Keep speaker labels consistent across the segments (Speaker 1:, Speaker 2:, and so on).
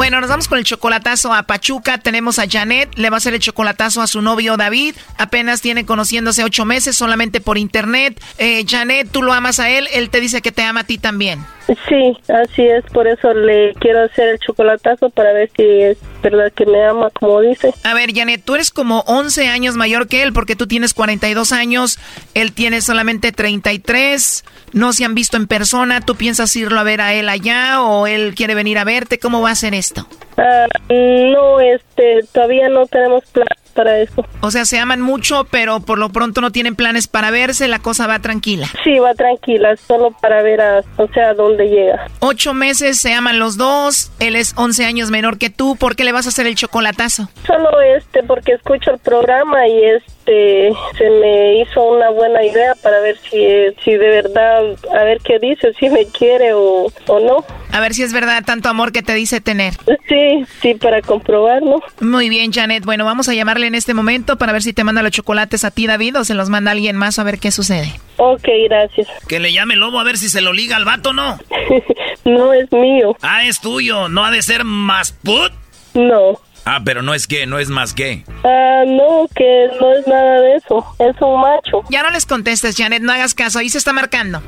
Speaker 1: Bueno, nos vamos con el chocolatazo a Pachuca. Tenemos a Janet, le va a hacer el chocolatazo a su novio David. Apenas tiene conociéndose ocho meses solamente por internet. Eh, Janet, tú lo amas a él, él te dice que te ama a ti también.
Speaker 2: Sí, así es, por eso le quiero hacer el chocolatazo para ver si es verdad que me ama como dice.
Speaker 1: A ver, Janet, tú eres como 11 años mayor que él porque tú tienes 42 años, él tiene solamente 33, no se han visto en persona, ¿tú piensas irlo a ver a él allá o él quiere venir a verte? ¿Cómo va a ser esto?
Speaker 2: Ah, no, este, todavía no tenemos planes para eso.
Speaker 1: O sea, se aman mucho, pero por lo pronto no tienen planes para verse, la cosa va tranquila.
Speaker 2: Sí, va tranquila, solo para ver a, o sea, dónde llega.
Speaker 1: Ocho meses, se aman los dos, él es 11 años menor que tú, ¿por qué le vas a hacer el chocolatazo?
Speaker 2: Solo este, porque escucho el programa y este, se me hizo una buena idea para ver si, si de verdad, a ver qué dice, si me quiere o, o no.
Speaker 1: A ver si es verdad tanto amor que te dice tener.
Speaker 2: Sí, sí, para comprobarlo.
Speaker 1: Muy bien, Janet. Bueno, vamos a llamarle en este momento para ver si te manda los chocolates a ti, David, o se los manda alguien más a ver qué sucede.
Speaker 2: Ok, gracias.
Speaker 3: Que le llame el lobo a ver si se lo liga al vato, ¿no?
Speaker 2: no es mío.
Speaker 3: Ah, es tuyo. ¿No ha de ser más put?
Speaker 2: No.
Speaker 3: Ah, pero no es que, no es más que.
Speaker 2: Ah, no, que no es nada de eso. Es un macho.
Speaker 1: Ya no les contestes, Janet, no hagas caso. Ahí se está marcando.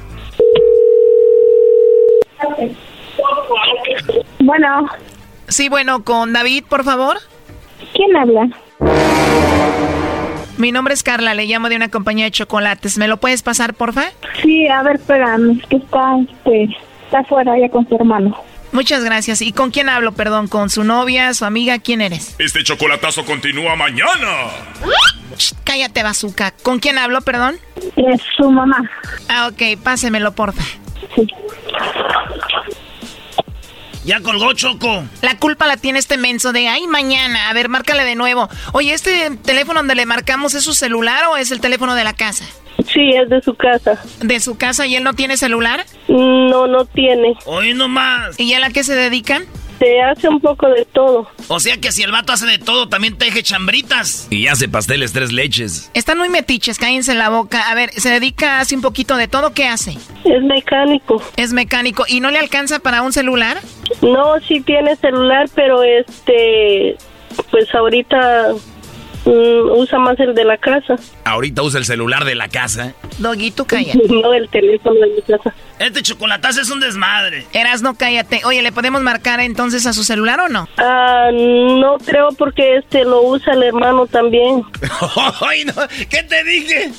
Speaker 4: Bueno.
Speaker 1: Sí, bueno, con David, por favor.
Speaker 4: ¿Quién habla?
Speaker 1: Mi nombre es Carla, le llamo de una compañía de chocolates. ¿Me lo puedes pasar, porfa?
Speaker 4: Sí, a ver, espérame, es que está, este, está afuera ya con su hermano.
Speaker 1: Muchas gracias. ¿Y con quién hablo, perdón? ¿Con su novia, su amiga? ¿Quién eres?
Speaker 5: Este chocolatazo continúa mañana.
Speaker 1: cállate, bazooka. ¿Con quién hablo, perdón?
Speaker 4: Es su mamá.
Speaker 1: Ah, ok, pásemelo, porfa.
Speaker 4: Sí.
Speaker 3: Ya colgó Choco.
Speaker 1: La culpa la tiene este menso de ay mañana. A ver, márcale de nuevo. Oye, ¿este teléfono donde le marcamos es su celular o es el teléfono de la casa?
Speaker 2: Sí, es de su casa.
Speaker 1: ¿De su casa y él no tiene celular?
Speaker 2: No, no tiene.
Speaker 3: Hoy nomás.
Speaker 1: ¿Y a qué se dedican?
Speaker 2: Se hace un poco de todo.
Speaker 3: O sea que si el vato hace de todo, también teje chambritas. Y hace pasteles tres leches.
Speaker 1: Están muy metiches, cállense la boca. A ver, se dedica, hace un poquito de todo, ¿qué hace?
Speaker 2: Es mecánico.
Speaker 1: Es mecánico. ¿Y no le alcanza para un celular?
Speaker 2: No, sí tiene celular, pero este, pues ahorita Mm, usa más el de la casa.
Speaker 3: Ahorita usa el celular de la casa.
Speaker 1: Doguito, calla.
Speaker 2: no, el teléfono de mi casa.
Speaker 3: Este chocolatazo es un desmadre.
Speaker 1: Eras, no cállate. Oye, ¿le podemos marcar entonces a su celular o no?
Speaker 2: Ah, no creo porque este lo usa el hermano también.
Speaker 3: Ay, no. ¿Qué te dije?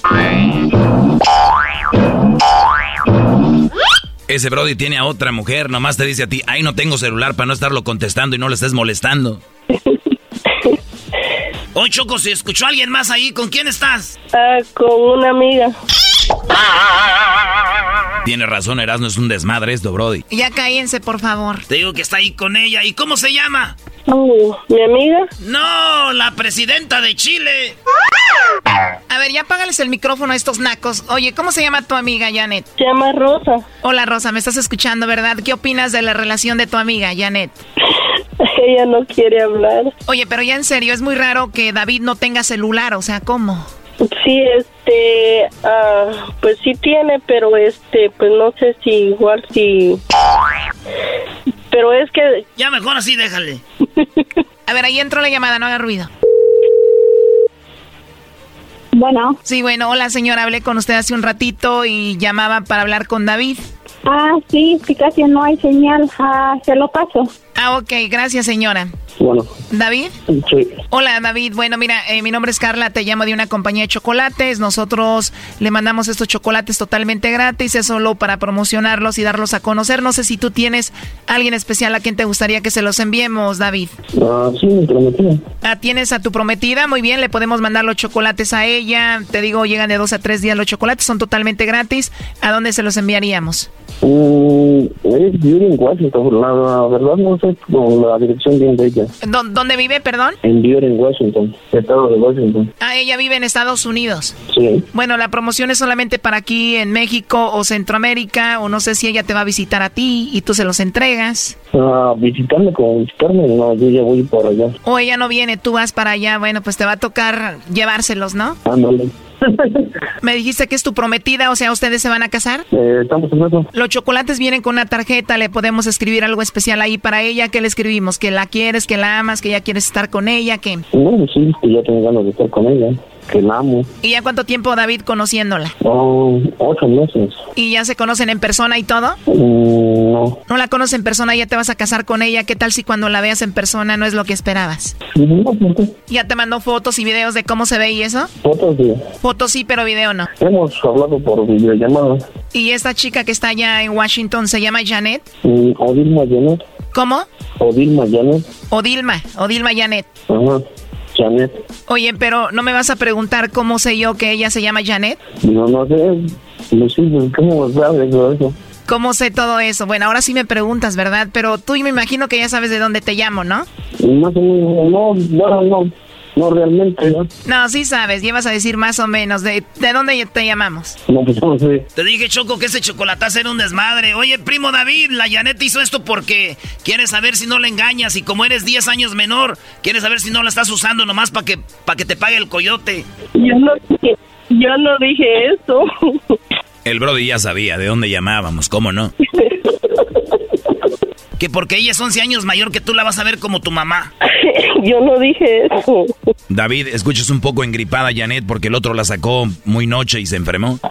Speaker 3: Ese Brody tiene a otra mujer, nomás te dice a ti, ay, no tengo celular para no estarlo contestando y no le estés molestando. Oye, Choco, ¿se escuchó alguien más ahí? ¿Con quién estás?
Speaker 2: Ah, con una amiga.
Speaker 3: Tiene razón, Erasmo es un desmadre esto, Brody.
Speaker 1: Ya cállense, por favor.
Speaker 3: Te digo que está ahí con ella. ¿Y cómo se llama?
Speaker 2: Oh, ¿Mi amiga?
Speaker 3: No, la presidenta de Chile.
Speaker 1: A ver, ya apágales el micrófono a estos nacos. Oye, ¿cómo se llama tu amiga, Janet?
Speaker 2: Se llama Rosa.
Speaker 1: Hola, Rosa, me estás escuchando, ¿verdad? ¿Qué opinas de la relación de tu amiga, Janet?
Speaker 2: Ella no quiere hablar.
Speaker 1: Oye, pero ya en serio, es muy raro que David no tenga celular, o sea, ¿cómo?
Speaker 2: Sí, este, ah, pues sí tiene, pero este, pues no sé si igual si... Pero es que...
Speaker 3: Ya mejor así, déjale.
Speaker 1: A ver, ahí entró la llamada, no haga ruido.
Speaker 4: Bueno.
Speaker 1: Sí, bueno, hola señora, hablé con usted hace un ratito y llamaba para hablar con David.
Speaker 4: Ah, sí, que casi no hay señal. Ah, se lo paso.
Speaker 1: Ah, ok, gracias señora.
Speaker 6: Bueno.
Speaker 1: ¿David?
Speaker 6: Sí.
Speaker 1: Hola, David. Bueno, mira, eh, mi nombre es Carla, te llamo de una compañía de chocolates. Nosotros le mandamos estos chocolates totalmente gratis, es solo para promocionarlos y darlos a conocer. No sé si tú tienes alguien especial a quien te gustaría que se los enviemos, David.
Speaker 6: Ah, sí, mi prometida.
Speaker 1: Ah, ¿tienes a tu prometida? Muy bien, le podemos mandar los chocolates a ella. Te digo, llegan de dos a tres días los chocolates, son totalmente gratis. ¿A dónde se los enviaríamos?
Speaker 6: Mm, es Washington, la verdad no sé como la dirección bien de ella.
Speaker 1: ¿Dónde vive, perdón?
Speaker 6: En Beaver, en Washington, estado de Washington.
Speaker 1: Ah, ella vive en Estados Unidos.
Speaker 6: Sí.
Speaker 1: Bueno, la promoción es solamente para aquí en México o Centroamérica, o no sé si ella te va a visitar a ti y tú se los entregas.
Speaker 6: Ah, visitarme como visitarme, no, yo ya voy por allá.
Speaker 1: O ella no viene, tú vas para allá, bueno, pues te va a tocar llevárselos, ¿no?
Speaker 6: Ándale.
Speaker 1: Me dijiste que es tu prometida, o sea, ¿ustedes se van a casar?
Speaker 6: Eh, estamos en eso.
Speaker 1: Los chocolates vienen con una tarjeta, le podemos escribir algo especial ahí para ella. ¿Qué le escribimos? ¿Que la quieres, que la amas, que ya quieres estar con ella? que
Speaker 6: No, sí, que ya tengo ganas de estar con ella que la amo.
Speaker 1: ¿Y ya cuánto tiempo, David, conociéndola?
Speaker 6: Oh, ocho meses.
Speaker 1: ¿Y ya se conocen en persona y todo?
Speaker 6: Mm, no.
Speaker 1: ¿No la conoces en persona? ¿Ya te vas a casar con ella? ¿Qué tal si cuando la veas en persona no es lo que esperabas?
Speaker 6: No, ¿por qué?
Speaker 1: ¿Ya te mandó fotos y videos de cómo se ve y eso?
Speaker 6: Fotos sí.
Speaker 1: Fotos sí, pero video no.
Speaker 6: Hemos hablado por videollamada.
Speaker 1: ¿Y esta chica que está allá en Washington se llama Janet?
Speaker 6: Mm, Odilma Janet.
Speaker 1: ¿Cómo?
Speaker 6: Odilma Janet.
Speaker 1: Odilma, Odilma Janet.
Speaker 6: Ajá. Janet.
Speaker 1: Oye, pero ¿no me vas a preguntar cómo sé yo que ella se llama Janet?
Speaker 6: No, no sé. No sé, ¿cómo sabes eso?
Speaker 1: ¿Cómo sé todo eso? Bueno, ahora sí me preguntas, ¿verdad? Pero tú me imagino que ya sabes de dónde te llamo, ¿no?
Speaker 6: No, no, no, no. No, realmente, ¿no?
Speaker 1: No, sí sabes, llevas a decir más o menos. ¿De, de dónde te llamamos?
Speaker 6: No, pues no sé.
Speaker 3: Te dije, Choco, que ese chocolatazo era un desmadre. Oye, primo David, la Janet hizo esto porque quiere saber si no le engañas. Y como eres 10 años menor, quiere saber si no la estás usando nomás para que, pa que te pague el coyote.
Speaker 2: Yo no, yo no dije eso.
Speaker 3: El Brody ya sabía de dónde llamábamos, ¿cómo no? que porque ella es 11 años mayor que tú la vas a ver como tu mamá.
Speaker 2: Yo no dije eso.
Speaker 3: David, escuchas un poco engripada Janet porque el otro la sacó muy noche y se enfermó.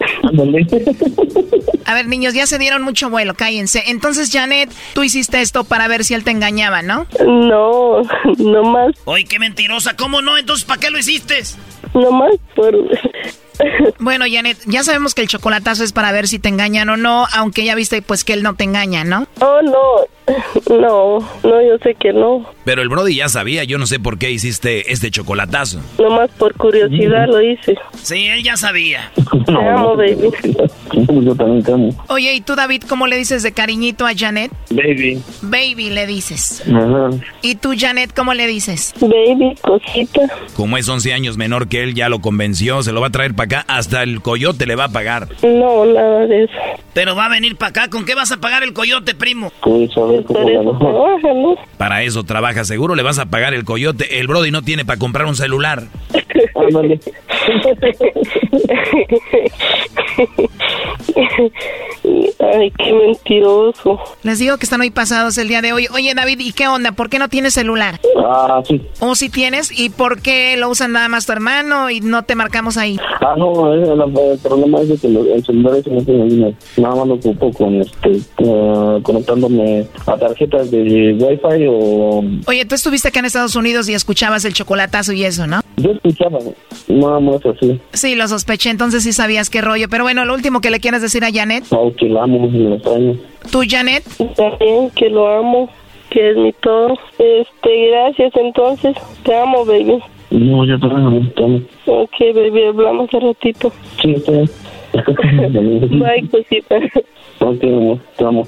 Speaker 1: A ver, niños, ya se dieron mucho vuelo, cállense. Entonces, Janet, tú hiciste esto para ver si él te engañaba, ¿no?
Speaker 2: No, no más.
Speaker 3: Oye, qué mentirosa, ¿cómo no? Entonces, ¿para qué lo hiciste?
Speaker 2: No más por
Speaker 1: bueno, Janet, ya sabemos que el chocolatazo es para ver si te engañan o no, aunque ya viste pues que él no te engaña, ¿no?
Speaker 2: Oh, no, no, no, yo sé que no.
Speaker 3: Pero el Brody ya sabía, yo no sé por qué hiciste este chocolatazo.
Speaker 2: Nomás por curiosidad lo hice.
Speaker 3: Sí, él ya sabía.
Speaker 2: Te amo, baby.
Speaker 6: Yo también te amo.
Speaker 1: Oye, ¿y tú, David, cómo le dices de cariñito a Janet?
Speaker 6: Baby.
Speaker 1: Baby le dices.
Speaker 6: Ajá.
Speaker 1: ¿Y tú, Janet, cómo le dices?
Speaker 2: Baby, cosita.
Speaker 3: Como es 11 años menor que él, ya lo convenció, se lo va a traer para acá, hasta el coyote le va a pagar.
Speaker 2: No, nada de eso.
Speaker 3: Pero va a venir para acá, ¿con qué vas a pagar el coyote, primo?
Speaker 6: La
Speaker 2: eso
Speaker 6: no.
Speaker 2: ¿no?
Speaker 3: Para eso trabaja, seguro le vas a pagar el coyote. El Brody no tiene para comprar un celular.
Speaker 6: Ándale.
Speaker 2: Ay, qué mentiroso.
Speaker 1: Les digo que están hoy pasados el día de hoy. Oye, David, ¿y qué onda? ¿Por qué no tienes celular?
Speaker 6: Ah, sí.
Speaker 1: ¿O si tienes? ¿Y por qué lo usan nada más tu hermano y no te marcamos ahí?
Speaker 6: Ah, no, eh, el problema es que el celular ese no tiene línea. Nada más lo ocupo con, este, conectándome a tarjetas de Wi-Fi o...
Speaker 1: Oye, tú estuviste acá en Estados Unidos y escuchabas el chocolatazo y eso, ¿no?
Speaker 6: Yo escuchaba, nada más así.
Speaker 1: Sí, lo sospeché, entonces sí sabías qué rollo. Pero bueno, lo último que le quieras decir a Janet.
Speaker 6: Oh, que la amo y la extraño.
Speaker 1: ¿Tú, Janet?
Speaker 2: También que lo amo, que es mi todo. Este, gracias entonces. Te amo, baby.
Speaker 6: No, yo también amo, te amo.
Speaker 2: Ok, baby, hablamos un ratito.
Speaker 6: Sí, está bien.
Speaker 2: Bye, cosita.
Speaker 6: Ok, amor, te amo.